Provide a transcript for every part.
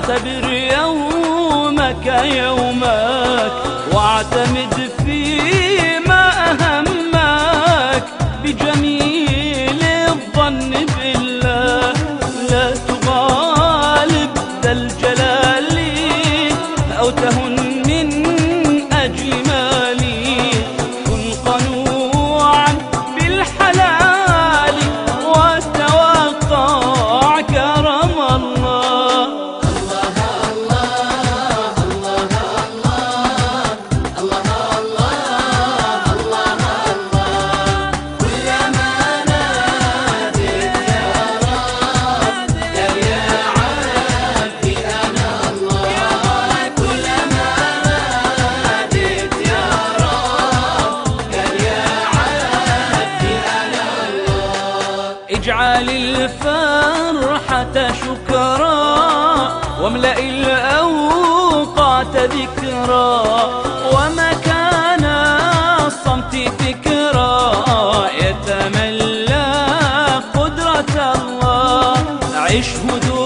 واعتبر يومك يومك واعتمد فيه واجعل الفرحة شكرا واملأ الأوقات ذكرا ومكان الصمت فكرا يتملى قدرة الله. عش هدوء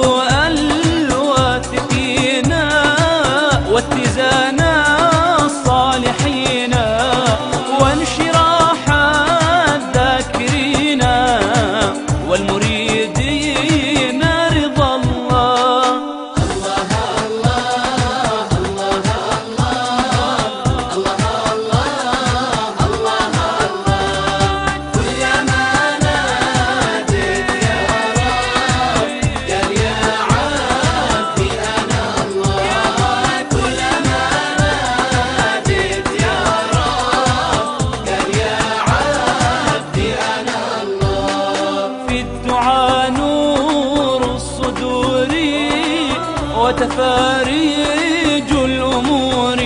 وتفاريج الأمور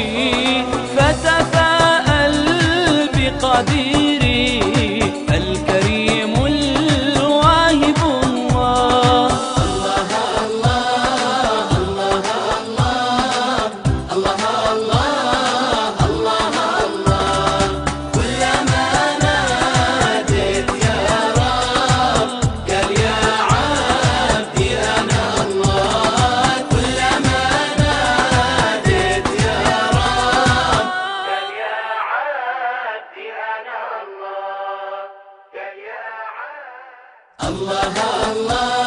فتفاءل بقدير اللہ اللہ